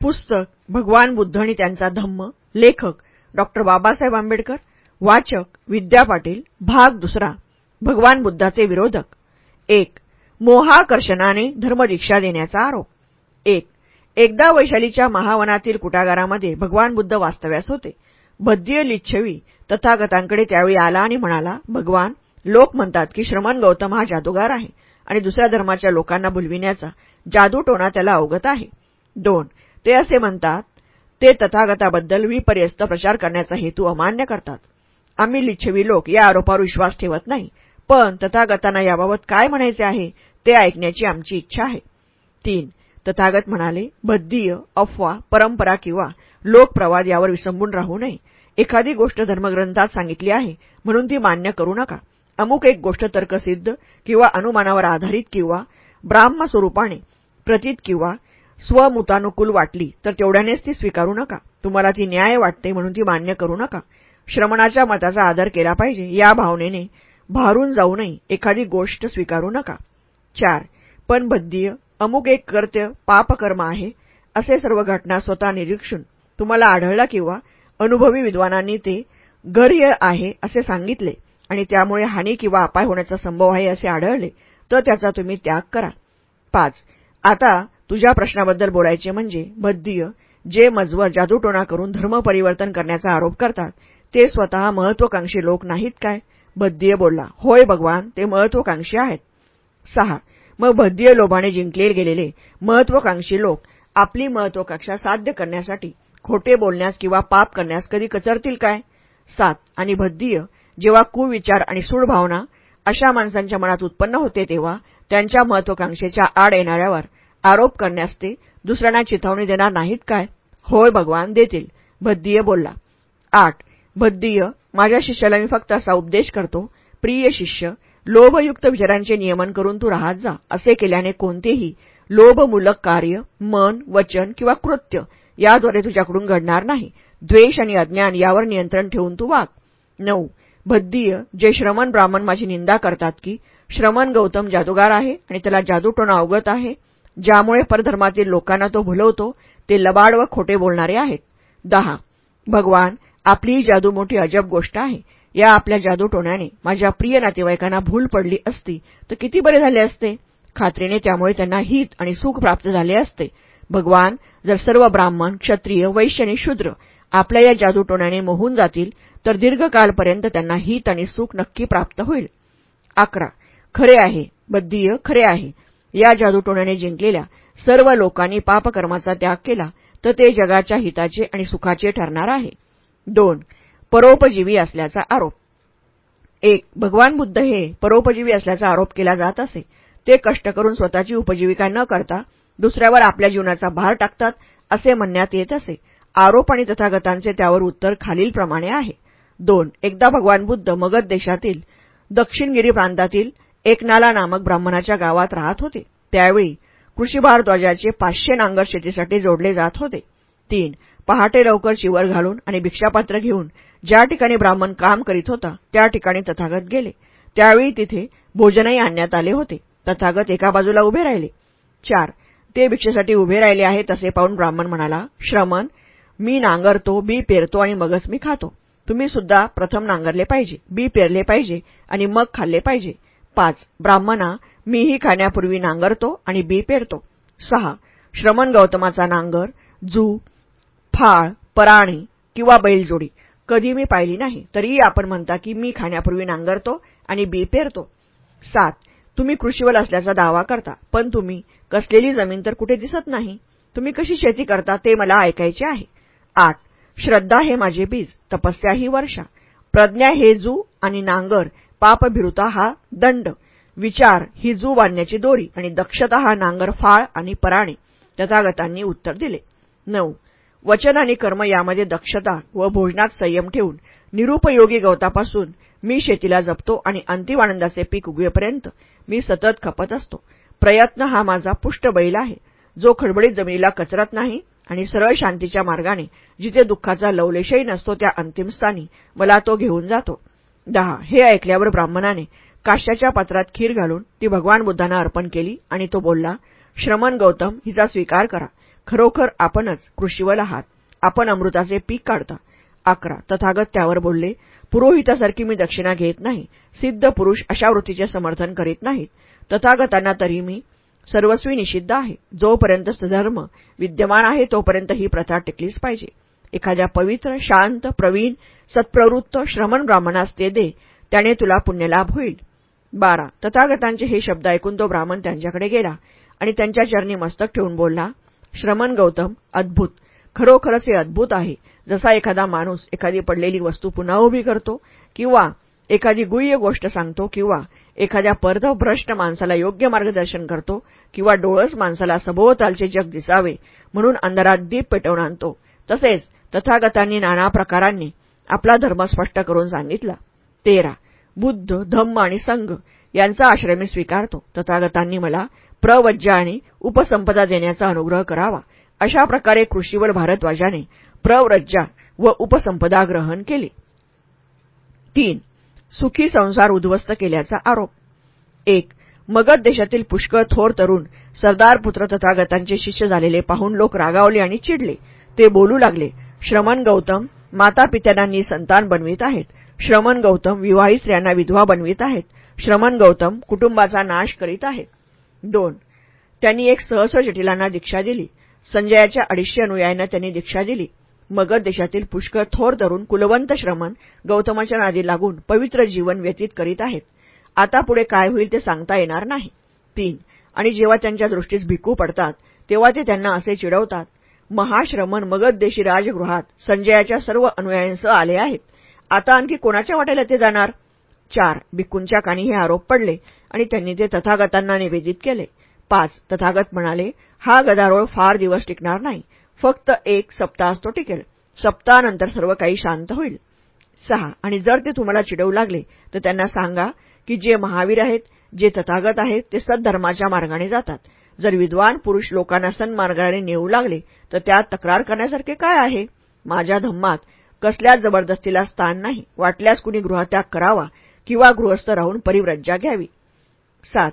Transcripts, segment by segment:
पुस्तक भगवान बुद्ध आणि त्यांचा धम्म लेखक डॉक्टर बाबासाहेब आंबेडकर वाचक विद्या पाटील भाग दुसरा भगवान बुद्धाचे विरोधक. एक मोहाकर्षणाने धर्मदीक्षा देण्याचा आरोप. एक एकदा वैशालीच्या महावनातील कुटागारामध्ये भगवान बुद्ध वास्तव्यास होते. बद्य लिच्छवी तथागतांकडे त्यावेळी आला आणि म्हणाला भगवान लोक म्हणतात की श्रमण गौतम हा जादूगार आहे आणि दुसऱ्या धर्माच्या लोकांना भुलविण्याचा जादूटोणा त्याला अवगत आहे. दोन ते असे म्हणतात ते तथागताबद्दल विपर्यस्त प्रचार करण्याचा हेतू अमान्य करतात. आम्ही लिच्छवी लोक या आरोपावर विश्वास ठेवत नाही. पण तथागतांना याबाबत काय म्हणायचे आहे ते ऐकण्याची आमची इच्छा आहे. तीन तथागत म्हणाले बद्धीय अफवा परंपरा किंवा लोकप्रवाद यावर विसंबून राहू नये. एखादी गोष्ट धर्मग्रंथात सांगितली आहे म्हणून ती मान्य करू नका. अमुक एक गोष्ट तर्कसिद्ध किंवा अनुमानावर आधारित किंवा ब्राह्म स्वरूपाने प्रतीत किंवा स्वमुतानुकूल वाटली तर तेवढ्यानेच ती स्वीकारू नका. तुम्हाला ती न्याय वाटते म्हणून ती मान्य करू नका. श्रमणाच्या मताचा आदर केला पाहिजे या भावनेने भारून जाऊ नये एखादी गोष्ट स्वीकारू नका. चार पण बद्धीय अमुक एक कर्त्य पापकर्म आहे असे सर्व घटना स्वतः निरीक्षण तुम्हाला आढळला किंवा अनुभवी विद्वानांनी ते गर्य आहे असे सांगितले आणि त्यामुळे हानी किंवा अपाय होण्याचा संभव आहे असे आढळले तर त्याचा तुम्ही त्याग करा. पाच आता तुझ्या प्रश्नाबद्दल बोलायचे म्हणजे बद्धीय जे मजवर जादूटोणा करून धर्म परिवर्तन करण्याचा आरोप करतात ते स्वतः महत्वाकांक्षी लोक नाहीत काय? बद्धीय बोलला. होय भगवान ते महत्वाकांक्षी आहेत. सहा. मग बद्धीय लोभाने जिंकले गेलेले महत्वाकांक्षी लोक आपली महत्वाकांक्षा साध्य करण्यासाठी खोटे बोलण्यास किंवा पाप करण्यास कधी कचरतील काय? सात. आणि बद्धीय जेव्हा कुविचार आणि सूडभावना अशा माणसांच्या मनात उत्पन्न होते तेव्हा त्यांच्या महत्वाकांक्षेच्या आड येणाऱ्यावर आरोप करण्यास ते दुसऱ्यांना चिथावणी देणार नाहीत काय? होय भगवान देतील. भद्दीय बोलला. आठ. भद्दीय माझ्या शिष्याला मी फक्त असा उपदेश करतो. प्रिय शिष्य लोभयुक्त विचारांचे नियमन करून तू राहत जा. असे केल्याने कोणतेही लोभमूलक कार्य मन वचन किंवा कृत्य याद्वारे तुझ्याकडून घडणार नाही. द्वेष आणि अज्ञान यावर नियंत्रण ठेवून तू वाघ नऊ. भद्दीय जे श्रमण ब्राह्मण माझी निंदा करतात की श्रमण गौतम जादूगार आहे आणि त्याला जादूटोणा अवगत आहे. ज्यामुळे परधर्मातील लोकांना तो भुलवतो ते लबाड व खोटे बोलणारे आहेत. दहा. भगवान आपली ही जादू मोठी अजब गोष्ट आहे. या आपल्या जादूटोण्याने माझ्या प्रिय नातेवाईकांना भूल पडली असती तर किती बरे झाले असते? खात्रीने त्यामुळे त्यांना हित आणि सुख प्राप्त झाले असते. भगवान जर सर्व ब्राह्मण क्षत्रिय वैश्य आणि शूद्र आपल्या या जादूटोण्याने मोहून जातील तर दीर्घकालपर्यंत त्यांना हित आणि सुख नक्की प्राप्त होईल. अकरा. खरे आहे. बद्धीय खरे आहे. या जादूटोण्याने जिंकलेल्या सर्व लोकांनी पापकर्माचा त्याग केला तर ते जगाच्या हिताचे आणि सुखाचे ठरणार आहे. दोन परोपजीवी असल्याचा आरोप. एक भगवान बुद्ध हे परोपजीवी असल्याचा आरोप केला जात असे. ते कष्ट करून स्वतःची उपजीविका न करता दुसऱ्यावर आपल्या जीवनाचा भार टाकतात असे म्हणण्यात येत असे. आरोप आणि तथागतांचे त्यावर उत्तर खालीलप्रमाणे आहे. दोन एकदा भगवान बुद्ध मगध देशातील दक्षिणगिरी प्रांतातील एकनाला नामक ब्राह्मणाच्या गावात राहत होते. त्यावेळी कृषीभारद्वाजाचे पाचशे नांगर शेतीसाठी जोडले जात होते. तीन पहाटे लवकर चिवर घालून आणि भिक्षापात्र घेऊन ज्या ठिकाणी ब्राह्मण काम करीत होता त्या ठिकाणी तथागत गेले. त्यावेळी तिथे भोजनही आणण्यात आले होते. तथागत एका बाजूला उभे राहिले. चार ते भिक्षेसाठी उभे राहिले आहे तसे पाहून ब्राह्मण म्हणाला श्रमण मी नांगरतो बी पेरतो आणि मगच मी खातो. तुम्ही सुद्धा प्रथम नांगरले पाहिजे. बी पेरले पाहिजे आणि मग खाल्ले पाहिजे. पाच. ब्राह्मणा मीही खाण्यापूर्वी नांगरतो आणि बी पेरतो. सहा. श्रमण गौतमाचा नांगर जू फाळ पराणी किंवा बैलजोडी. कधी मी पाहिली नाही तरीही आपण म्हणता की मी खाण्यापूर्वी नांगरतो आणि बी पेरतो. सात. तुम्ही कृषीवल असल्याचा दावा करता पण तुम्ही कसलेली जमीन तर कुठे दिसत नाही. तुम्ही कशी शेती करता ते मला ऐकायचे आहे. आठ. श्रद्धा हे माझे बीज तपस्या ही वर्षा. प्रज्ञा हे जू आणि नांगर पापभिरुता हा दंड. विचार ही जू बांधण्याची दोरी आणि दक्षता हा नांगर फाळ आणि पराणे. तथागतांनी उत्तर दिले. नऊ. वचन आणि कर्म यामध्ये दक्षता व भोजनात संयम ठेवून निरुपयोगी गवतापासून मी शेतीला जपतो आणि अंतिम आनंदाचे पीक उगवेपर्यंत मी सतत खपत असतो. प्रयत्न हा माझा पुष्ट बैल आहे. जो खडबडीत जमिनीला कचरत नाही आणि सरळ शांतीच्या मार्गाने जिथे दुःखाचा लवलेशही नसतो त्या अंतिम स्थानी मला तो घेऊन जातो. दहा. हे ऐकल्यावर ब्राह्मणाने काश्याच्या पात्रात खीर घालून ती भगवान बुद्धांना अर्पण केली आणि तो बोलला श्रमण गौतम हिचा स्वीकार करा. खरोखर आपणच कृषीवल आहात. आपण अमृताचे पीक काढता. अकरा. तथागत त्यावर बोलले पुरोहितासारखी मी दक्षिणा घेत नाही. सिद्ध पुरुष अशा वृत्तीचे समर्थन करीत नाहीत. तथागतांना तरी मी सर्वस्वी निषिद्ध आहे. जोपर्यंत धर्म विद्यमान आहे तोपर्यंत ही प्रथा टिकलीच पाहिजे. एखाद्या पवित्र शांत प्रवीण सत्प्रवृत्त श्रमण ब्राह्मणास ते दे त्याने तुला पुण्यलाभ होईल. बारा. तथागतांचे हे शब्द ऐकून तो ब्राह्मण त्यांच्याकडे गेला आणि त्यांच्या चरणी मस्तक ठेवून बोलला श्रमण गौतम अद्भुत. खरोखरच हे अद्भुत आहे. जसा एखादा माणूस एखादी पडलेली वस्तू पुन्हा उभी करतो किंवा एखादी गुह्य गोष्ट सांगतो किंवा एखाद्या परदभ्रष्ट माणसाला योग्य मार्गदर्शन करतो किंवा डोळस माणसाला सभोवतालचे जग दिसावे म्हणून अंधारात दीप पेटवून आणतो. तसेच तथागतांनी नाना प्रकारांनी आपला धर्म स्पष्ट करून सांगितला. तेरा. बुद्ध धम्म आणि संघ यांचा आश्रय मी स्वीकारतो. तथागतांनी मला प्रवज्जा आणि उपसंपदा देण्याचा अनुग्रह करावा. अशा प्रकारे कृषीवर भारद्वाजाने प्रव्रज्जा व उपसंपदा ग्रहण केली. तीन. सुखी संसार उद्ध्वस्त केल्याचा आरोप. एक. मगध देशातील पुष्कळ थोर तरुण सरदार पुत्र तथागतांचे शिष्य झालेले पाहून लोक रागावले आणि चिडले. ते बोलू लागले श्रमण गौतम माता पित्यांनी संतान बनवित आहेत. श्रमण गौतम विवाही स्त्रियांना विधवा बनवित आहेत. श्रमण गौतम कुटुंबाचा नाश करीत आहेत. दोन त्यांनी एक सहस्र जटिलांना दीक्षा दिली. संजयाच्या अडीचशे अनुयायांना त्यांनी दीक्षा दिली. मगध देशातील पुष्कळ थोर धरून कुलवंत श्रमण गौतमाच्या नादी लागून पवित्र जीवन व्यतीत करीत आहेत. आता पुढे काय होईल ते सांगता येणार नाही. तीन आणि जेव्हा त्यांच्या दृष्टीस भिकू पडतात तेव्हा ते त्यांना असे चिडवतात. महाश्रमण मगध देशी राजगृहात संजयाच्या सर्व अनुयायांसह आले आहेत. आता आणखी कोणाच्या वाटेला ते जाणार? चार भिक्कूंच्या कानी हे आरोप पडले आणि त्यांनी ते तथागतांना निवेदित केले. पाच तथागत म्हणाले हा गदारोळ फार दिवस टिकणार नाही. फक्त एक सप्ताह तो टिकेल. सप्ताहानंतर सर्व काही शांत होईल. सहा आणि जर ते तुम्हाला चिडवू लागले तर त्यांना सांगा की जे महावीर आहेत जे तथागत आहेत ते सद्धर्माच्या मार्गाने जातात. जर विद्वान पुरुष लोकांना सन्मार्गाने नेऊ लागले तर त्यात तक्रार करण्यासारखे काय आहे? माझ्या धम्मात कसल्याच जबरदस्तीला स्थान नाही वाटल्यास कुणी गृहत्याग करावा किंवा गृहस्थ राहून परिव्रज्जा घ्यावी? सात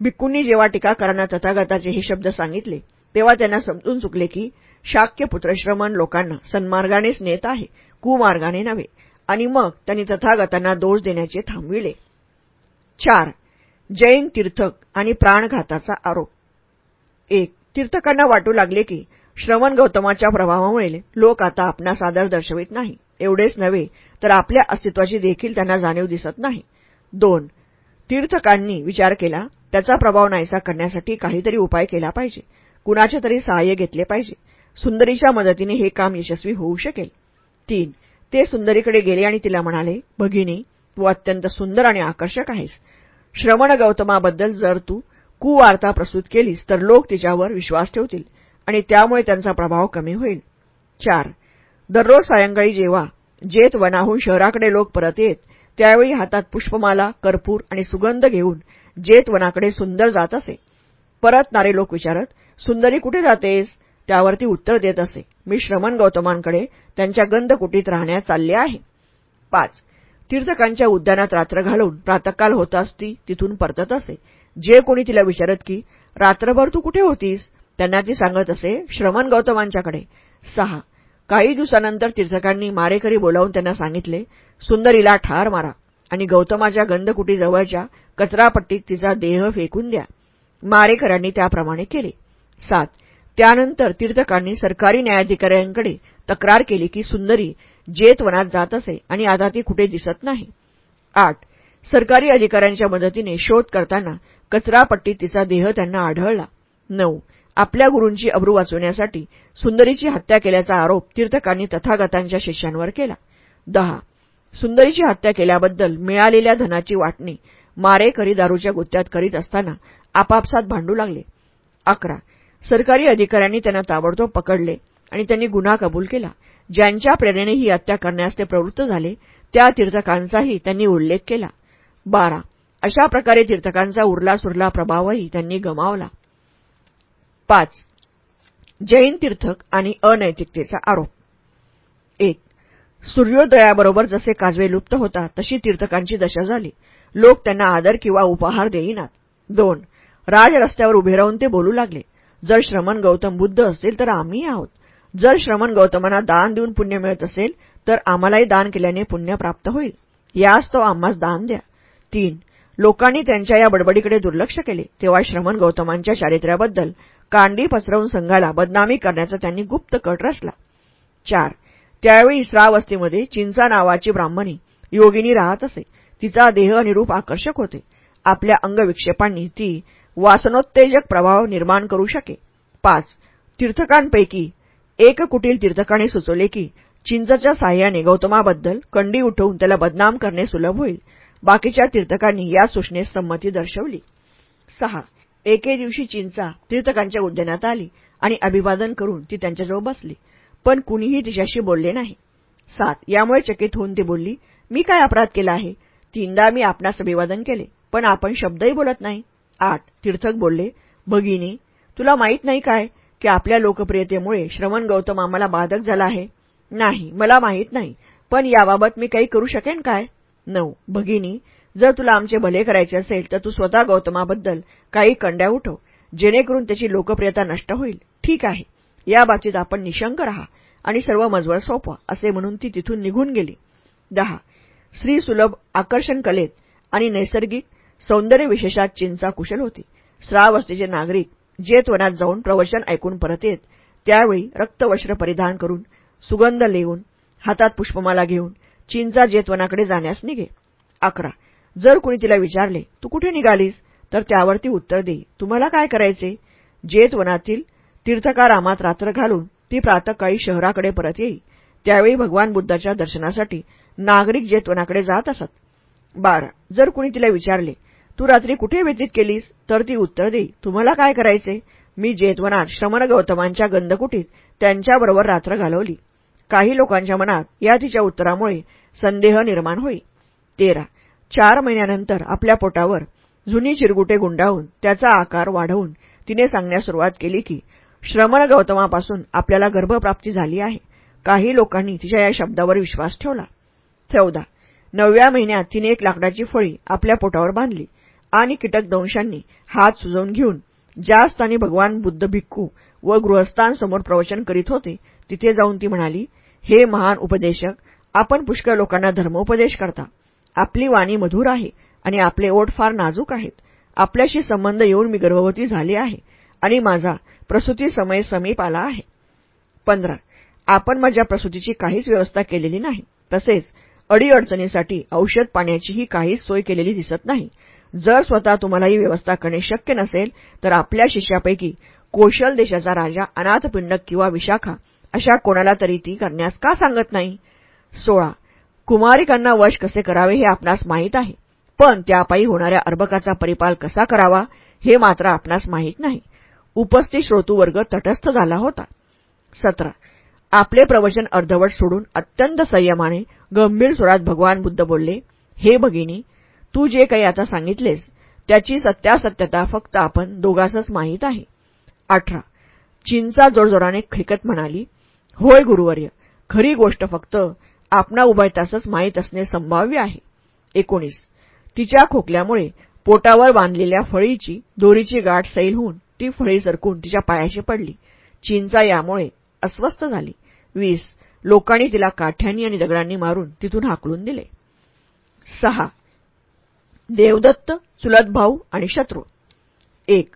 भिक्कूंनी जेव्हा टीकाकारांना तथागताचे हे शब्द सांगितले तेव्हा त्यांना समजून चुकले की शाक्य पुत्रश्रमण लोकांना सन्मार्गानेच नेत आहे कुमार्गाने नव्हे आणि मग त्यांनी तथागतांना दोष देण्याचे थांबविले. चार जैन तीर्थक आणि प्राणघाताचा आरोप. एक तीर्थकांना वाटू लागले की श्रवण गौतमाच्या प्रभावामुळे लोक आता आपणास आदर दर्शवित नाही. एवढेच नव्हे तर आपल्या अस्तित्वाची देखील त्यांना जाणीव दिसत नाही. दोन तीर्थकांनी विचार केला त्याचा प्रभाव नाहीसा करण्यासाठी काहीतरी उपाय केला पाहिजे. कुणाचे तरी सहाय्य घेतले पाहिजे. सुंदरीच्या मदतीने हे काम यशस्वी होऊ शकेल. तीन ते सुंदरीकडे गेले आणि तिला म्हणाले भगिनी तू अत्यंत सुंदर आणि आकर्षक आहेस. श्रवण गौतमाबद्दल जर तू कुवार्ता प्रस्तुत केलीस तर लोक तिच्यावर विश्वास ठेवतील आणि त्यामुळे त्यांचा प्रभाव कमी होईल. चार. दररोज सायंकाळी जेव्हा जेत वनाहून शहराकडे लोक परत येत त्यावेळी हातात पुष्पमाला कर्पूर आणि सुगंध घेऊन जेत वनाकडे सुंदर जात असे. परतणारे लोक विचारत सुंदरी कुठे जातेस? त्यावर ती उत्तर देत असे. मी श्रमण गौतमांकडे त्यांच्या गंधकुटीत राहण्यास चालले आहे. पाच. तीर्थकांच्या उद्यानात रात्र घालून प्रातकाल होत असती तिथून परतत असे. जे कोणी तिला विचारत की रात्रभर तू कुठे होतीस? त्यांना ती सांगत असे श्रमण गौतमांच्याकडे. सहा. काही दिवसानंतर तीर्थकांनी मारेकरी बोलावून त्यांना सांगितले सुंदरीला ठार मारा आणि गौतमाच्या गंधकुटीजवळच्या कचरापट्टीत तिचा देह फेकून द्या. मारेकऱ्यांनी त्याप्रमाणे केले. सात. त्यानंतर तीर्थकांनी सरकारी न्यायाधिकाऱ्यांकडे तक्रार केली की सुंदरी जेत वनात जात असे आणि आता ती कुठे दिसत नाही. आठ. सरकारी अधिकाऱ्यांच्या मदतीने शोध करताना कचरापट्टीत तिचा देह त्यांना आढळला. नऊ. आपल्या गुरूंची अब्रू वाचवण्यासाठी सुंदरीची हत्या केल्याचा आरोप तीर्थकांनी तथागतांच्या शिष्यांवर केला. दहा. सुंदरीची हत्या केल्याबद्दल मिळालेल्या धनाची वाटणी मारेकरी दारूच्या गुत्त्यात करीत असताना आपापसात भांडू लागले. अकरा. सरकारी अधिकाऱ्यांनी त्यांना ताबडतोब पकडले आणि त्यांनी गुन्हा कबूल केला. ज्यांच्या प्रेरणेने ही हत्या करण्यास ते प्रवृत्त झाले त्या तीर्थकांचाही त्यांनी उल्लेख केला. बारा. अशा प्रकारे तीर्थकांचा उरला सुरला प्रभावही त्यांनी गमावला. पाच. जैन तीर्थक आणि अनैतिकतेचा आरोप. एक. सूर्योदयाबरोबर जसे काजवे लुप्त होतात तशी तीर्थकांची दशा झाली. लोक त्यांना आदर किंवा उपहार देईनात. दोन. राज रस्त्यावर उभे राहून ते बोलू लागले. जर श्रमण गौतम बुद्ध असतील तर आम्ही आहोत. जर श्रमण गौतमांना दान देऊन पुण्य मिळत असेल तर आम्हालाही दान केल्याने पुण्य प्राप्त होईल. यास तो आम्हास दान द्या. तीन. लोकांनी त्यांच्या या बडबडीकडे दुर्लक्ष केले. तेव्हा श्रमण गौतमांच्या चारित्र्याबद्दल कांडी पसरवून संघाला बदनामी करण्याचा त्यांनी गुप्त कट रचला. चार. त्यावेळी श्रावस्तीमध्ये चिंचा नावाची ब्राह्मणी योगिनी राहत असे. तिचा देह आणि रूप आकर्षक होते. आपल्या अंगविक्षेपांनी ती वासनोत्तेजक प्रभाव निर्माण करू शके. पाच. तीर्थकांपैकी एक कुटील तीर्थकाने सुचवले की चिंचच्या साह्याने गौतमाबद्दल कंडी उठवून त्याला बदनाम करणे सुलभ होईल. बाकीच्या तीर्थकांनी या सूचनेस संमती दर्शवली. सहा. एके दिवशी चिंचा तीर्थकांच्या उद्यानात आली आणि अभिवादन करून ती त्यांच्याजवळ बसली पण कुणीही तिच्याशी बोलले नाही. सात. यामुळे चकित होऊन ती बोलली मी काय अपराध केला आहे? तीनदा मी आपणास अभिवादन केले पण आपण शब्दही बोलत नाही. आठ. तीर्थक बोलले भगिनी तुला माहीत नाही काय की आपल्या लोकप्रियतेमुळे श्रवण गौतम आम्हाला बाधक झाला आहे? नाही मला माहीत नाही पण याबाबत मी काही करू शकेन काय? नऊ. भगिनी जर तुला आमचे भले करायचे असेल तर तू स्वतः गौतमाबद्दल काही कंड्या उठव. जेणेकरून त्याची लोकप्रियता नष्ट होईल. ठीक आहे. या बाबतीत आपण निशंक रहा आणि सर्व मजवर सोपवा असे म्हणून ती तिथून निघून गेली. दहा. स्त्री सुलभ आकर्षण कलेत आणि नैसर्गिक सौंदर्य विशेषात चिंचा कुशल होती. श्रावस्तीचे नागरिक जेतवनात जाऊन प्रवचन ऐकून परत येत. त्यावेळी रक्तवस्त्र परिधान करून सुगंध लेवून हातात पुष्पमाला घेऊन चिंचा जेतवनाकडे जाण्यास निघे. अकरा. जर कुणी तिला विचारले तू कुठे निघालीस? तर त्यावर ती उत्तर देई तुम्हाला काय करायचे? जेतवनातील तीर्थकारामात रात्र घालून ती प्रातकाळी शहराकडे परत येई. त्यावेळी भगवान बुद्धाच्या दर्शनासाठी नागरिक जेतवनाकडे जात असत. बारा. जर कुणी तिला विचारले तू रात्री कुठे व्यतीत केलीस? तर ती उत्तर देई तुम्हाला काय करायचे? मी जेतवनात श्रमण गौतमांच्या गंधकुटीत त्यांच्याबरोबर रात्र घालवली. काही लोकांच्या मनात या तिच्या उत्तरामुळे संदेह निर्माण होई तेरा. चार महिन्यानंतर आपल्या पोटावर जुनी चिरगुटे गुंडाळून त्याचा आकार वाढवून तिने सांगण्यास सुरुवात केली की श्रमण गौतमापासून आपल्याला गर्भप्राप्ती झाली आहे. काही लोकांनी तिच्या या शब्दावर विश्वास ठेवला. चौदा. नवव्या महिन्यात तिने एक लाकडाची फळी आपल्या पोटावर बांधली आणि कीटकदंशांनी हात सुजवून घेऊन ज्या स्थानी भगवान बुद्ध भिक्खू व गृहस्थांसमोर प्रवचन करीत होते तिथे जाऊन ती म्हणाली हे महान उपदेशक आपण पुष्कळ लोकांना धर्मोपदेश करता. आपली वाणी मधुर आहे आणि आपले ओठ फार नाजूक आहेत. आपल्याशी संबंध येऊन मी गर्भवती झाली आहे आणि माझा प्रसूती समय समीप आला आहे. पंधरा. आपण माझ्या प्रसूतीची काहीच व्यवस्था केलेली नाही. तसेच अडीअडचणीसाठी औषध पाण्याचीही काहीच सोय केलेली दिसत नाही. जर स्वतः तुम्हाला ही व्यवस्था करणे शक्य नसेल तर आपल्या शिष्यापैकी कोशल देशाचा राजा अनाथपिंडक किंवा विशाखा अशा कोणाला तरी ती करण्यास का सांगत नाही? सोळा. कुमारिकांना वश कसे करावे हे आपणास माहीत आहे. पण त्यापायी होणाऱ्या अर्भकाचा परिपाल कसा करावा हे मात्र आपणास माहीत नाही. उपस्थित श्रोतूवर्ग तटस्थ झाला होता. सतरा. आपले प्रवचन अर्धवट सोडून अत्यंत संयमाने गंभीर स्वरात भगवान बुद्ध बोलले हे भगिनी तू जे काही आता सांगितलेस त्याची सत्यासत्यता फक्त आपण दोघांसच माहीत आहे. अठरा. चीनचा जोरजोराने खिकत म्हणाली होय गुरुवर्य खरी गोष्ट फक्त आपणा उभयतासच माहीत असणे संभाव्य आहे. एकोणीस. तिच्या खोकल्यामुळे पोटावर बांधलेल्या फळीची दोरीची गाठ सैल होऊन ती फळी सरकून तिच्या पायाशी पडली. चिंचा यामुळे अस्वस्थ झाली. वीस. लोकांनी तिला काठ्यांनी आणि दगडांनी मारून तिथून हाकलून दिले. सहा. देवदत्त चुलत भाऊ आणि शत्रू. एक.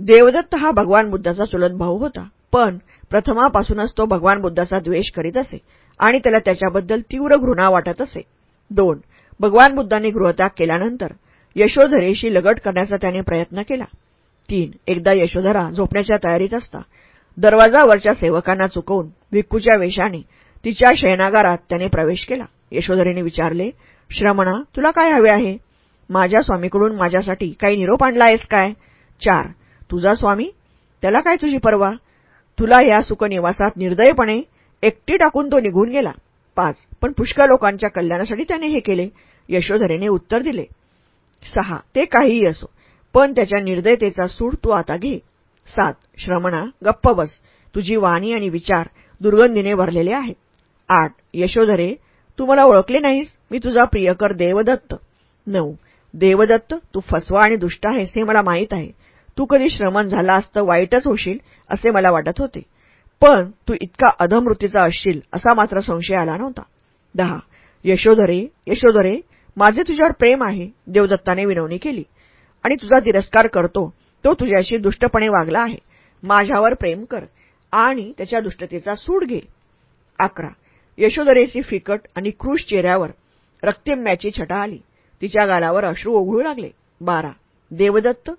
देवदत्त हा भगवान बुद्धाचा चुलत भाऊ होता पण प्रथमापासूनच तो भगवान बुद्धाचा द्वेष करीत असे आणि त्याला त्याच्याबद्दल तीव्र घृणा वाटत असे. दोन भगवान बुद्धांनी गृहत्याग केल्यानंतर यशोधरेशी लगट करण्याचा त्याने प्रयत्न केला. तीन एकदा यशोधरा झोपण्याच्या तयारीत असता. दरवाजावरच्या सेवकांना चुकवून भिक्कूच्या वेशाने तिच्या शयनागारात त्याने प्रवेश केला. यशोधरेने विचारले श्रमणा तुला काय हवे आहे? माझ्या स्वामीकडून माझ्यासाठी काही निरोप आणला आहेस काय? चार तुझा स्वामी? त्याला काय तुझी परवा? तुला या सुखनिवासात निर्दयपणे एकटी टाकून तो निघून गेला. पाच. पण पुष्कळ लोकांच्या कल्याणासाठी त्याने हे केले. यशोधरेने उत्तर दिले. सहा. ते काहीही असो पण त्याच्या निर्दयतेचा सूड तू आता घे. सात. श्रमणा गप्प बस. तुझी वाणी आणि विचार दुर्गंधीने भरलेले आहेत. आठ. यशोधरे तू मला ओळखले नाहीस? मी तुझा प्रियकर देवदत्त. नऊ. देवदत्त तू फसवा आणि दुष्ट आहेस हे मला माहीत आहे. तू कधी श्रमण झाला असतं वाईटच होशील असे मला वाटत होते. पण तू इतका अधमृतीचा असशील असा मात्र संशय आला नव्हता. दहा. यशोधरे यशोधरे माझे तुझ्यावर प्रेम आहे देवदत्ताने विनवणी केली. आणि तुझा तिरस्कार करतो तो तुझ्याशी दुष्टपणे वागला आहे. माझ्यावर प्रेम कर आणि त्याच्या दुष्टतेचा सूड घे. अकरा. यशोधरेची फिकट आणि क्रूश चेहऱ्यावर रक्तिम्याची छटा आली. तिच्या गालावर अश्रू ओघळू लागले. बारा. देवदत्त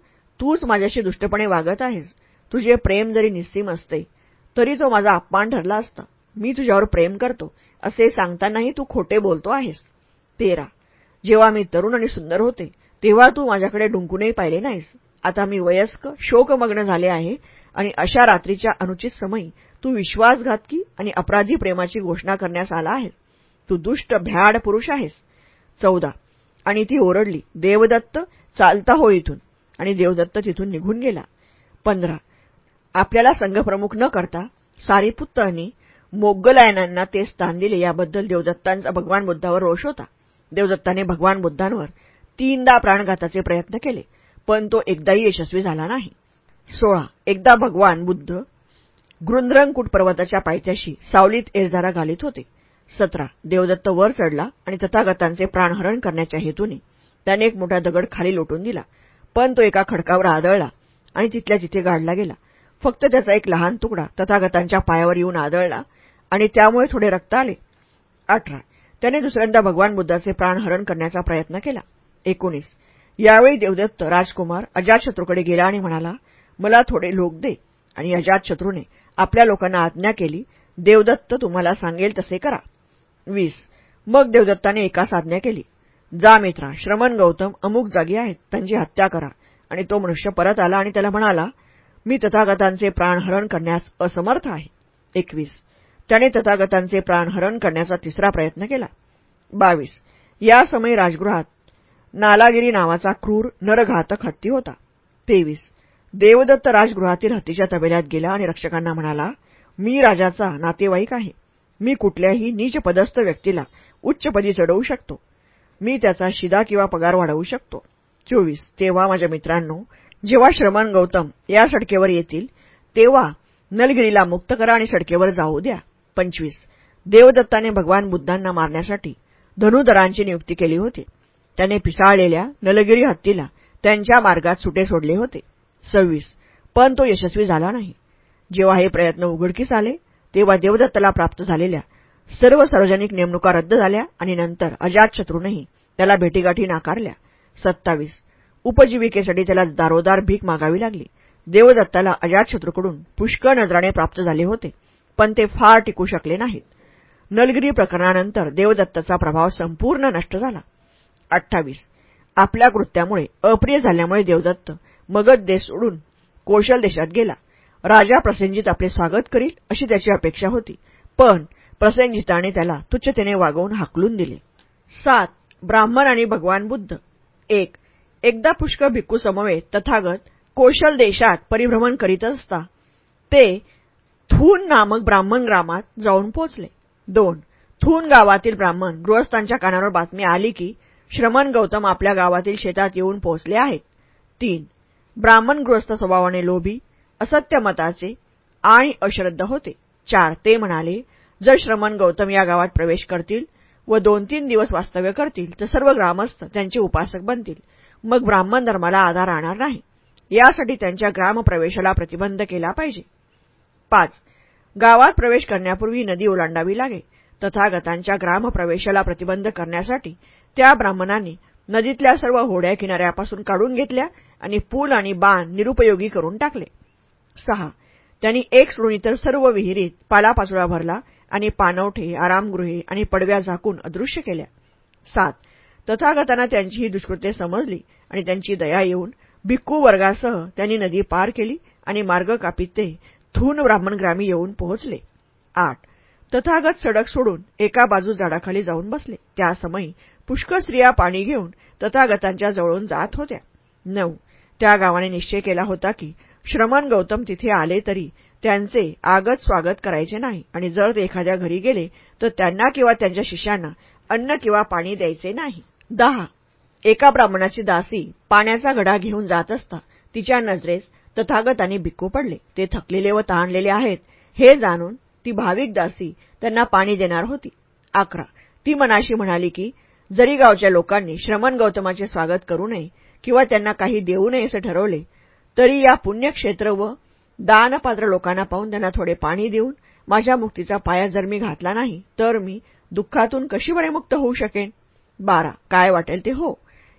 तूच माझ्याशी दुष्टपणे वागत आहेस. तुझे प्रेम जरी निस्सीम असते तरी तो माझा अपमान ठरला असता. मी तुझ्यावर प्रेम करतो असे सांगतानाही तू खोटे बोलतो आहेस. तेरा. जेव्हा मी तरुण आणि सुंदर होते तेव्हा तू माझ्याकडे डुंकूनही पाहिले नाहीस. आता मी वयस्क शोकमग्न झाले आहे आणि अशा रात्रीच्या अनुचित समयी तू विश्वासघातकी आणि अपराधी प्रेमाची घोषणा करण्यास आला आहे. तू दुष्ट भ्याड पुरुष आहेस. चौदा. आणि ती ओरडली देवदत्त चालता हो इथून. आणि देवदत्त तिथून निघून गेला. पंधरा. आपल्याला संघप्रमुख न करता सारीपुत्तांनी मोग्गलायनांना ते स्थान दिले. याबद्दल देवदत्तांचा भगवान बुद्धावर रोष होता. देवदत्ताने भगवान बुद्धांवर तीनदा प्राणघाताचे प्रयत्न केले पण तो एकदाही यशस्वी झाला नाही. सोळा. एकदा भगवान बुद्ध गृंद्रंकुट पर्वताच्या पायथ्याशी सावलीत एरझारा घालीत होते. सतरा. देवदत्त वर चढला आणि तथागतांचे प्राणहरण करण्याच्या हेतूने त्याने एक मोठा दगड खाली लोटून दिला. पण तो एका खडकावर आदळला आणि तिथल्या तिथे गाडला गेला. फक्त त्याचा एक लहान तुकडा तथागतांच्या पायावर येऊन आदळला आणि त्यामुळे थोडे रक्त आले. अठरा. त्याने दुसऱ्यांदा भगवान बुद्धाचे प्राणहरण करण्याचा प्रयत्न केला. एकोणीस. यावेळी देवदत्त राजकुमार अजातशत्रूकडे गेला आणि म्हणाला मला थोडे लोक दे आणि अजातशत्रूने आपल्या लोकांना आज्ञा केली. देवदत्त तुम्हाला सांगेल तसे करा. वीस. मग देवदत्ताने एकास आज्ञा केली. जा मित्रा श्रमण गौतम अमुक जागी आहेत त्यांची हत्या करा. आणि तो मनुष्य परत आला आणि त्याला म्हणाला मी तथागतांचे प्राणहरण करण्यास असमर्थ आहे. एकवीस. त्याने तथागतांचे प्राणहरण करण्याचा तिसरा प्रयत्न केला. बावीस. या समयी राजगृहात नालागिरी नावाचा क्रूर नरघातक हत्ती होता. तेवीस. देवदत्त राजगृहातील हत्तीच्या तबेल्यात गेला आणि रक्षकांना म्हणाला मी राजाचा नातेवाईक आहे. मी कुठल्याही नीच पदस्थ व्यक्तीला उच्चपदी चढवू शकतो. मी त्याचा शिदा किंवा पगार वाढवू शकतो. चोवीस. तेव्हा माझ्या मित्रांनो जेव्हा श्रमण गौतम या सडकेवर येतील तेव्हा नलगिरीला मुक्त करा आणि सडकेवर जाऊ द्या. पंचवीस. देवदत्ताने भगवान बुद्धांना मारण्यासाठी धनुधरांची नियुक्ती केली होती. त्याने पिसाळलेल्या नलगिरी हत्तीला त्यांच्या मार्गात सुटे सोडले होते. सव्वीस. पण तो यशस्वी झाला नाही. जेव्हा हे प्रयत्न उघडकीस आले तेव्हा देवदत्तला प्राप्त झालेल्या सर्व सार्वजनिक नेमणुका रद्द झाल्या आणि नंतर अजातशत्रूनही त्याला भेटीगाठी नाकारल्या. सत्तावीस. उपजीविकेसाठी त्याला दारोदार भीक मागावी लागली. देवदत्ताला अजातशत्रूकडून पुष्कळ नजराणे प्राप्त झाले होते पण ते फार टिकू शकले नाहीत. नलगिरी प्रकरणानंतर देवदत्ताचा प्रभाव संपूर्ण नष्ट झाला. अठ्ठावीस. आपल्या कृत्यामुळे अप्रिय झाल्यामुळे देवदत्त मगध देश सोडून कौशल देशात गेला. राजा प्रसेंजित आपले स्वागत करील अशी त्याची अपेक्षा होती पण प्रसेंजिताने त्याला तुच्छतेने वागवून हाकलून दिले. सात ब्राह्मण आणि भगवान बुद्ध. एक एकदा पुष्कळ भिक्खू समवेत तथागत कौशल देशात परिभ्रमण करीत असता ते थून नामक ब्राह्मण ग्रामात जाऊन पोचले. दोन थून गावातील ब्राह्मण गृहस्थांच्या कानावर बातमी आली की श्रमण गौतम आपल्या गावातील शेतात येऊन पोहोचले आहेत. तीन ब्राह्मण गृहस्थ स्वभावाने लोभी असत्य मताचे आणि अश्रद्ध होते. चार ते म्हणाले जर श्रमण गौतम या गावात प्रवेश करतील व दोन तीन दिवस वास्तव्य करतील तर सर्व ग्रामस्थ त्यांचे उपासक बनतील. मग ब्राह्मण धर्माला आधार राहणार नाही. यासाठी त्यांच्या ग्रामप्रवेशाला प्रतिबंध केला पाहिजे. पाच. गावात प्रवेश करण्यापूर्वी नदी ओलांडावी लागे. तथागतांच्या ग्रामप्रवेशाला प्रतिबंध करण्यासाठी त्या ब्राह्मणांनी नदीतल्या सर्व होड्या किनाऱ्यापासून काढून घेतल्या आणि पूल आणि बाण निरुपयोगी करून टाकले. सहा. त्यांनी एक श्रोणी तर सर्व विहिरीत पालापाचोळा भरला आणि पाणवठे आरामगृहे आणि पडव्या झाकून अदृश्य केल्या. सात. तथागतांना त्यांची ही दुष्कृत्ये समजली आणि त्यांची दया येऊन भिक्खू वर्गासह त्यांनी नदी पार केली आणि मार्ग कापित ते थून ब्राह्मणग्रामी येऊन पोहोचले. आठ. तथागत सडक सोडून एका बाजू झाडाखाली जाऊन बसले. त्यासमयी पुष्कळ स्त्रिया पाणी घेऊन तथागतांच्या जवळून जात होत्या. नऊ. त्या गावाने निश्चय केला होता की श्रमण गौतम तिथे आले तरी त्यांचे आगत स्वागत करायचे नाही. आणि जर ते एखाद्या घरी गेले तर त्यांना किंवा त्यांच्या शिष्यांना अन्न किंवा पाणी द्यायचे नाही. दहा. एका ब्राह्मणाची दासी पाण्याचा घडा घेऊन जात असता तिच्या नजरेस तथागतांनी भिक्कू पडले. ते थकलेले व ताणलेले आहेत. हे जाणून ती भाविक दासी त्यांना पाणी देणार होती. अकरा. ती मनाशी म्हणाली की जरी गावच्या लोकांनी श्रमण गौतमाचे स्वागत करू नये किंवा त्यांना काही देऊ नये असं ठरवले तरी या पुण्यक्षेत्र व दानपात्र लोकांना पाहून त्यांना थोडे पाणी देऊन माझ्या मुक्तीचा पाया जर मी घातला नाही तर मी दुःखातून कशी बरे मुक्त होऊ शकेन? बारा. काय वाटेल ते हो.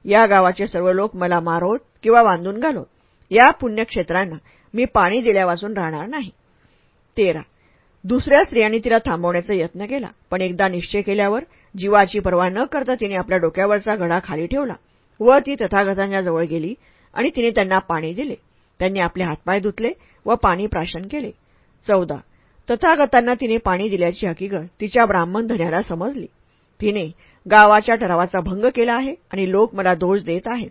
या गावाचे सर्व लोक मला मारोत किंवा बांधून घालोत. या पुण्यक्षेत्रांना मी पाणी दिल्यावाचून राहणार नाही. तेरा. दुसऱ्या स्त्रियांनी तिला थांबवण्याचा यत्न केला पण एकदा निश्चय केल्यावर जीवाची पर्वा न करता तिने आपल्या डोक्यावरचा घडा खाली ठेवला व ती तथागतांच्या जवळ गेली आणि तिने त्यांना पाणी दिले. त्यांनी आपले हातपाय धुतले व पाणी प्राशन केले. चौदा. तथागतांना तिने पाणी दिल्याची हकीकत तिच्या ब्राह्मण धन्याला समजली. तिने गावाच्या ठरावाचा भंग केला आहे आणि लोक मला दोष देत आहेत.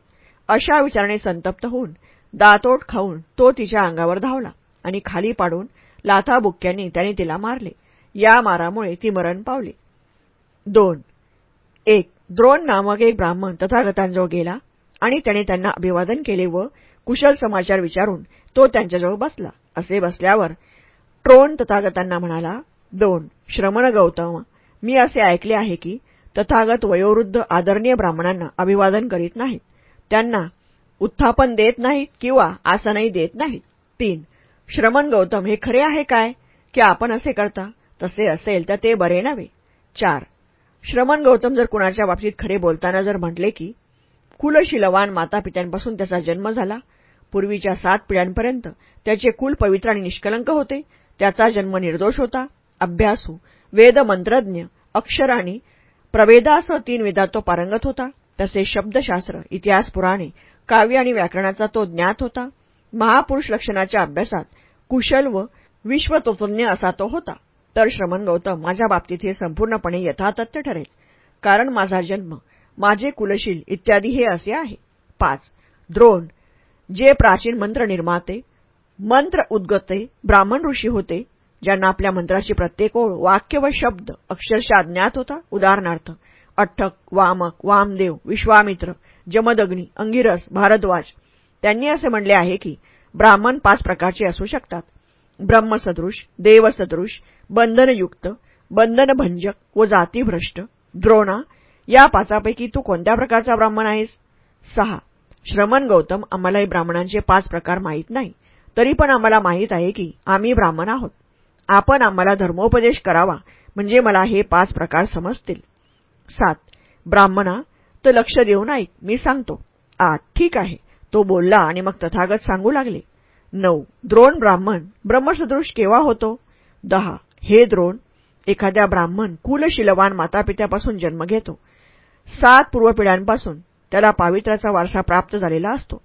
अशा विचाराने संतप्त होऊन दातोट खाऊन तो तिच्या अंगावर धावला आणि खाली पाडून लाथाबुक्क्यांनी त्याने तिला मारले. या मारामुळे ती मरण पावली. दोन. एक. द्रोण नामक एक ब्राह्मण तथागतांजवळ गेला आणि त्याने त्यांना अभिवादन केले व कुशल समाचार विचारून तो त्यांच्याजवळ बसला. असे बसल्यावर ट्रोन तथागतांना म्हणाला दोन श्रमण गौतम मी असे ऐकले आहे की तथागत वयोवृद्ध आदरणीय ब्राह्मणांना अभिवादन करीत नाहीत. त्यांना उत्थापन देत नाहीत किंवा आसनही देत नाहीत. तीन श्रमण गौतम हे खरे आहे काय? की आपण असे करता? तसे असेल तर ते बरे नव्हे. चार श्रमण गौतम जर कुणाच्या बाबतीत खरे बोलताना जर म्हटले की कुलशिलवान मातापित्यांपासून त्याचा जन्म झाला पूर्वीच्या सात पिढ्यांपर्यंत त्याचे कुल पवित्र आणि निष्कलंक होते. त्याचा जन्म निर्दोष होता. अभ्यासू वेदमंत्रज्ञ अक्षर आणि प्रवेदासह तीन वेदात तो पारंगत होता. तसे शब्दशास्त्र इतिहास पुराणे काव्य आणि व्याकरणाचा तो ज्ञात होता. महापुरुष लक्षणाच्या अभ्यासात कुशल व विश्वतोतज्ञ असा तो होता. तर श्रमण गौतम माझ्या बाबतीत हे संपूर्णपणे यथातथ्य ठरेल. कारण माझा जन्म माझे कुलशील इत्यादी हे असे आहे. पाच. द्रोण जे प्राचीन मंत्र निर्माते मंत्र उद्गते ब्राह्मण ऋषी होते ज्यांना आपल्या मंत्राची प्रत्येक ओळ वाक्य व शब्द अक्षरशः ज्ञात होता. उदाहरणार्थ अठ्ठक वामक वामदेव विश्वामित्र जमदग्नी अंगिरस भारद्वाज. त्यांनी असे म्हणले आहे की ब्राह्मण पाच प्रकारचे असू शकतात. ब्रह्मसदृश देवसदृश बंधनयुक्त बंधनभंजक व जातीभ्रष्ट द्रोणा. या पाचापैकी तू कोणत्या प्रकारचा ब्राह्मण आहेस? सहा. श्रमण गौतम आम्हालाही ब्राह्मणांचे पाच प्रकार माहीत नाही. तरी पण आम्हाला माहीत आहे की आम्ही ब्राह्मण आहोत. आपण आम्हाला धर्मोपदेश करावा म्हणजे मला हे पाच प्रकार समजतील. सात. ब्राह्मणा तर लक्ष देऊन ऐक मी सांगतो. आठ ठीक आहे. तो बोलला आणि मग तथागत सांगू लागले. नऊ. द्रोण ब्राह्मण ब्रह्मसदृश केव्हा होतो? दहा. हे द्रोण एखाद्या ब्राह्मण कुलशिलवान मातापित्यापासून जन्म घेतो. सात पूर्वपिढ्यांपासून त्याला पावित्र्याचा वारसा प्राप्त झालेला असतो.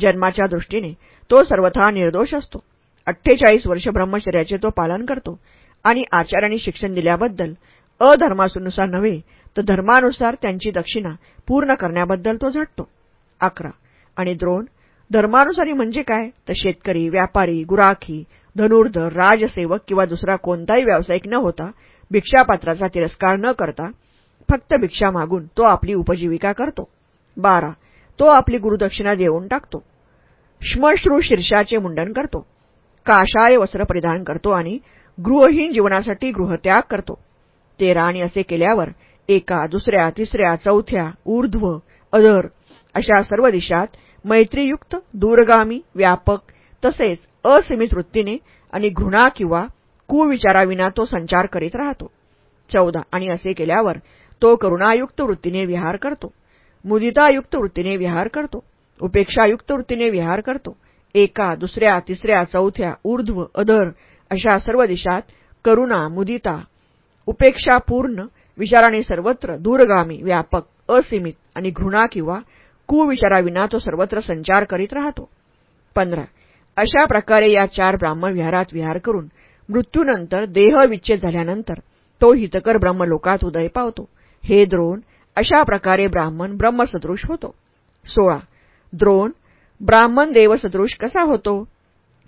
जन्माच्या दृष्टीने तो सर्वथा निर्दोष असतो. अठ्ठेचाळीस वर्ष ब्रह्मचर्याचे तो पालन करतो आणि आचाराने शिक्षण दिल्याबद्दल अधर्मानुसार नव्हे तर धर्मानुसार त्यांची दक्षिणा पूर्ण करण्याबद्दल तो झटतो. अकरा. आणि द्रोण? धर्मानुसारी म्हणजे काय? तर शेतकरी व्यापारी गुराखी धनुर्धर राजसेवक किंवा दुसरा कोणताही व्यावसायिक न होता भिक्षापात्राचा तिरस्कार न करता फक्त भिक्षा मागून तो आपली उपजीविका करतो. बारा. तो आपली गुरुदक्षिणा देऊन टाकतो. श्मश्रू शीर्षाचे मुंडन करतो. काशाय वस्त्र परिधान करतो आणि गृहहीन जीवनासाठी गृहत्याग करतो. तेरा आणि असे केल्यावर एका दुसऱ्या तिसऱ्या चौथ्या ऊर्ध्व अधर अशा सर्व दिशात मैत्रीयुक्त दूरगामी व्यापक तसेच असीमित वृत्तीने आणि घृणा किंवा कुविचाराविना तो संचार करीत राहतो. चौदा आणि असे केल्यावर तो करुणायुक्त वृत्तीने विहार करतो. मुदितायुक्त वृत्तीने विहार करतो. उपेक्षायुक्त वृत्तीने विहार करतो. एका दुसऱ्या तिसऱ्या चौथ्या ऊर्ध्व अधर अशा सर्व दिशात करुणा मुदिता उपेक्षापूर्ण विचाराने सर्वत्र दूरगामी व्यापक असीमित आणि घृणा किंवा कुविचाराविना तो सर्वत्र संचार करीत राहतो. पंधरा अशा प्रकारे या चार ब्राह्मण विहारात विहार करून मृत्यूनंतर देहविच्छेद झाल्यानंतर तो हितकर ब्रह्मलोकात उदय पावतो. हे द्रोण अशा प्रकारे ब्राह्मण ब्रह्मसदृश होतो. सोळा. द्रोण ब्राह्मण देवसदृश कसा होतो?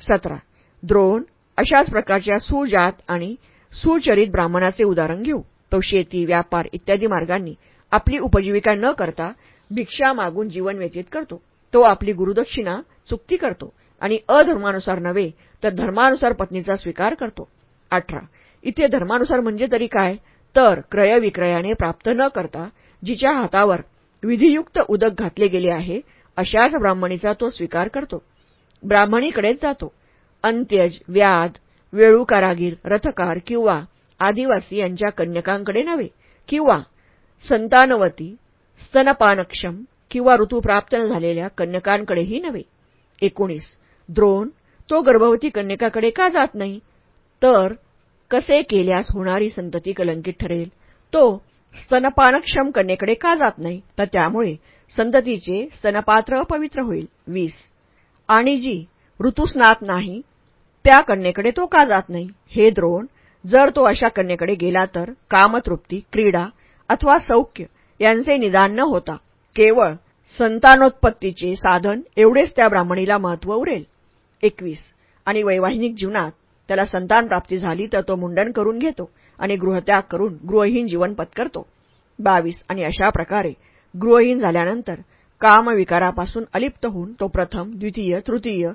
सतरा. द्रोण अशाच प्रकारच्या सुजात आणि सुचरित ब्राह्मणाचे उदाहरण घेऊ. तो शेती व्यापार इत्यादी मार्गांनी आपली उपजीविका न करता भिक्षा मागून जीवन व्यतीत करतो. तो आपली गुरुदक्षिणा चुकती करतो आणि अधर्मानुसार नव्हे तर धर्मानुसार पत्नीचा स्वीकार करतो. अठरा. इथे धर्मानुसार म्हणजे तरी काय? तर क्रयविक्रयाने प्राप्त न करता जिच्या हातावर विधियुक्त उदक घातले गेले आहे अशाच ब्राह्मणीचा तो स्वीकार करतो. ब्राह्मणीकडेच जातो. अंत्यज व्याध वेळू कारागीर रथकार किंवा आदिवासी यांच्या कन्यकांकडे नव्हे किंवा संतानवती स्तनपानक्षम किंवा ऋतू प्राप्त झालेल्या कन्यकांकडेही नव्हे. एकोणीस द्रोण तो गर्भवती कन्यकाकडे का जात नाही? तर कसे केल्यास होणारी संतती कलंकित ठरेल? तो स्तनपानक्षम कन्येकडे का जात नाही? तर त्यामुळे संततीचे स्तनपात्र अपवित्र होईल. वीस. आणि जी ऋतुस्नात नाही त्या कन्येकडे तो का जात नाही? हे द्रोण जर तो अशा कन्येकडे गेला तर कामतृप्ती क्रीडा अथवा सौख्य यांचे निदान न होता केवळ संतानोत्पत्तीचे साधन एवढेच त्या ब्राह्मणीला महत्त्व उरेल. एकवीस. आणि वैवाहिक जीवनात त्याला संतान प्राप्ती झाली तर तो मुंडन करून घेतो. आणि गृहत्याग करून गृहहीन जीवन पत्करतो. बावीस. आणि अशा प्रकारे गृहहीन झाल्यानंतर कामविकारापासून अलिप्त होऊन तो प्रथम द्वितीय तृतीय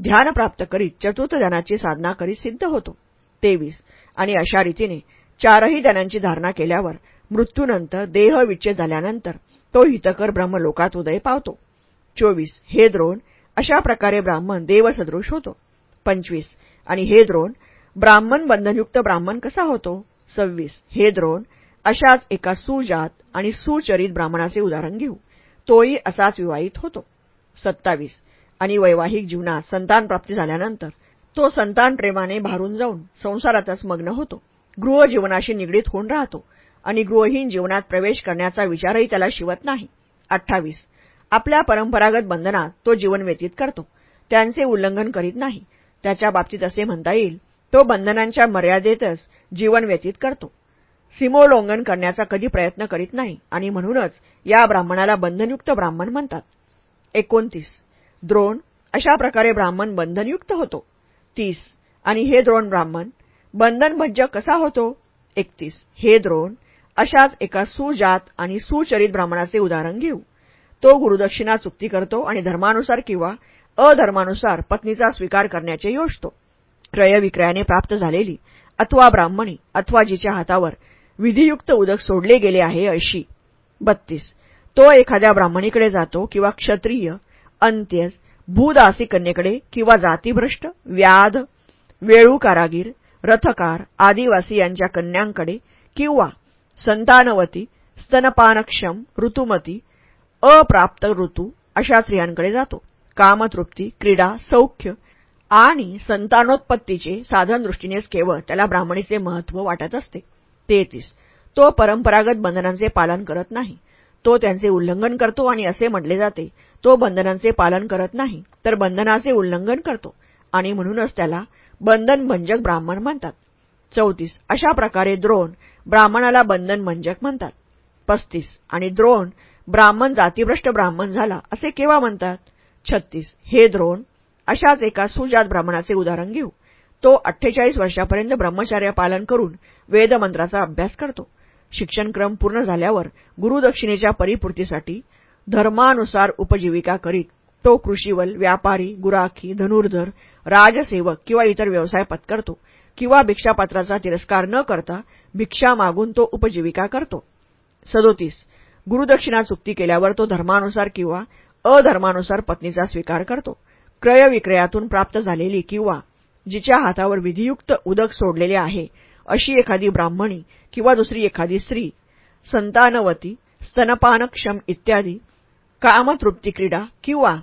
ध्यान प्राप्त करीत चतुर्थ ध्यानाची साधना करीत सिद्ध होतो. तेवीस. आणि अशा रीतीने चारही ध्यानांची धारणा केल्यावर मृत्यूनंतर देह विच्छेद झाल्यानंतर तो हितकर ब्रह्मलोकात उदय पावतो. चोवीस. हे द्रोण अशा प्रकारे ब्राह्मण देवसदृश होतो. पंचवीस. आणि हे द्रोण ब्राह्मण बंधनयुक्त ब्राह्मण कसा होतो? सव्वीस. हे द्रोण अशाच एका सुजात आणि सुचरित ब्राह्मणाचे उदाहरण घेऊ. तोही असाच विवाहित होतो. सत्तावीस. आणि वैवाहिक जीवनात संतान प्राप्ती झाल्यानंतर तो संतान प्रेमाने भारून जाऊन संसारातच मग्न होतो. गृहजीवनाशी निगडीत होऊन राहतो आणि गृहहीन जीवनात प्रवेश करण्याचा विचारही त्याला शिवत नाही. अठ्ठावीस. आपल्या परंपरागत बंधनात तो जीवन व्यतीत करतो. त्यांचे उल्लंघन करीत नाही. त्याच्या बाबतीत असे म्हणता येईल तो बंधनांच्या मर्यादेतच जीवन व्यतीत करतो. सीमोल्लंघन करण्याचा कधी प्रयत्न करीत नाही आणि म्हणूनच या ब्राह्मणाला बंधनयुक्त ब्राह्मण म्हणतात. एकोणतीस. द्रोण अशा प्रकारे ब्राह्मण बंधनयुक्त होतो. तीस. आणि हे द्रोण ब्राह्मण बंधनभज्ज कसा होतो? एकतीस. हे द्रोण अशाच एका सुजात आणि सुचरित ब्राह्मणाचे उदाहरण घेऊ. तो गुरुदक्षिणा चुक्ती करतो आणि धर्मानुसार किंवा अधर्मानुसार पत्नीचा स्वीकार करण्याचे योजतो. क्रयविक्रयाने प्राप्त झालेली अथवा ब्राह्मणी अथवा जिच्या हातावर विधियुक्त उदक सोडले गेले आहे अशी. बत्तीस. तो एखाद्या ब्राह्मणीकडे जातो किंवा क्षत्रिय अंत्यज भूदासी कन्येकडे किंवा जातीभ्रष्ट व्याध वेळू कारागीर रथकार आदिवासी यांच्या कन्यांकडे किंवा संतानवती स्तनपानक्षम ऋतुमती अप्राप्त ऋतू अशा स्त्रियांकडे जातो. कामतृप्ती क्रीडा सौख्य आणि संतानोत्पत्तीचे साधन दृष्टीनेच केवळ त्याला ब्राह्मणीचे महत्त्व वाटत असते. तेहतीस. तो परंपरागत बंधनांचे पालन करत नाही. तो त्यांचे उल्लंघन करतो आणि असे म्हटले जाते तो बंधनांचे पालन करत नाही तर बंधनाचे उल्लंघन करतो. आणि म्हणूनच त्याला बंधनभंजक ब्राह्मण म्हणतात. चौतीस. अशा प्रकारे द्रोण ब्राह्मणाला बंधनभंजक म्हणतात. पस्तीस. आणि द्रोण ब्राह्मण जातीभ्रष्ट ब्राह्मण झाला असे केव्हा म्हणतात? छत्तीस. हे द्रोण अशाच एका सुजात ब्राह्मणाचे उदाहरण घेऊ. तो अठ्ठेचाळीस वर्षापर्यंत ब्रह्मचार्य पालन करून वेदमंत्राचा अभ्यास करतो. शिक्षणक्रम पूर्ण झाल्यावर गुरुदक्षिणेच्या परिपूर्तीसाठी धर्मानुसार उपजीविका करीत तो कृषीवल व्यापारी गुराखी धनुर्धर राजसेवक किंवा इतर व्यवसाय पत्करतो किंवा भिक्षापात्राचा तिरस्कार न करता भिक्षा मागून तो उपजीविका करतो. सदोतीस. गुरुदक्षिणा चुक्ती केल्यावर तो धर्मानुसार किंवा अधर्मानुसार पत्नीचा स्वीकार करतो. क्रयविक्रयातून प्राप्त झालेली किंवा जिच्या हातावर विधियुक्त उदक सोडलेले आहे अशी एखादी ब्राह्मणी किंवा दुसरी एखादी स्त्री संतानवती स्तनपानक्षम इत्यादी कामतृप्ती क्रीडा किंवा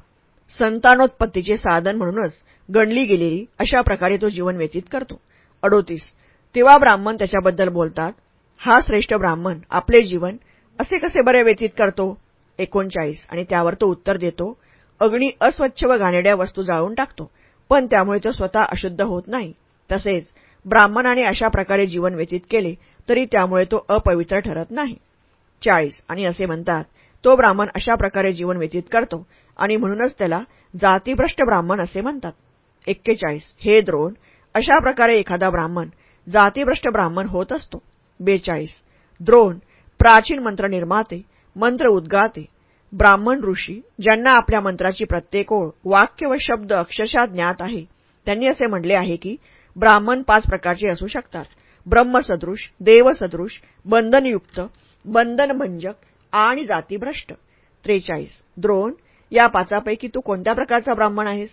संतानोत्पत्तीचे साधन म्हणूनच गणली गेलेली अशा प्रकारे तो जीवन व्यतीत करतो. अडोतीस. तेव्हा ब्राह्मण त्याच्याबद्दल बोलतात हा श्रेष्ठ ब्राह्मण आपले जीवन असे कसे बरे व्यतीत करतो? एकोणचाळीस. आणि त्यावर तो उत्तर देतो अग्नी अस्वच्छ व घाणेड्या वस्तू जाळून टाकतो. पण त्यामुळे तो स्वतः अशुद्ध होत नाही. तसेच ब्राह्मणाने अशा प्रकारे जीवन व्यतीत केले तरी त्यामुळे तो अपवित्र ठरत नाही. चाळीस. आणि असे म्हणतात तो ब्राह्मण अशा प्रकारे जीवन व्यतीत करतो आणि म्हणूनच त्याला जातीभ्रष्ट ब्राह्मण असे म्हणतात. एक्केचाळीस. हे द्रोण अशा प्रकारे एखादा ब्राह्मण जातीभ्रष्ट ब्राह्मण होत असतो. बेचाळीस. द्रोण प्राचीन मंत्र निर्माते मंत्र उद्गाते ब्राह्मण ऋषी ज्यांना आपल्या मंत्राची प्रत्येक ओळ वाक्य व शब्द अक्षरशः ज्ञात आहे त्यांनी असे म्हटले आहे की ब्राह्मण पाच प्रकारचे असू शकतात. ब्रह्मसदृश देवसदृश बंधनयुक्त बंधनभंजक आणि जातीभ्रष्ट. त्रेचाळीस. द्रोण या पाचापैकी तू कोणत्या प्रकारचा ब्राह्मण आहेस?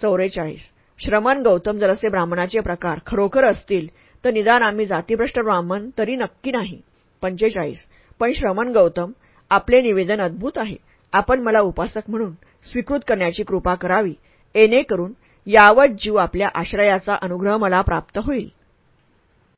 चौवेचाळीस श्रमण गौतम जर असे ब्राह्मणाचे प्रकार खरोखर असतील तर निदान आम्ही जातीभ्रष्ट ब्राह्मण तरी नक्की नाही. पंचेचाळीस. पण श्रमण गौतम आपले निवेदन अद्भुत आहे. आपण मला उपासक म्हणून स्वीकृत करण्याची कृपा करावी. येणेकरून यावत जीव आपल्या आश्रयाचा अनुग्रह मला प्राप्त होईल.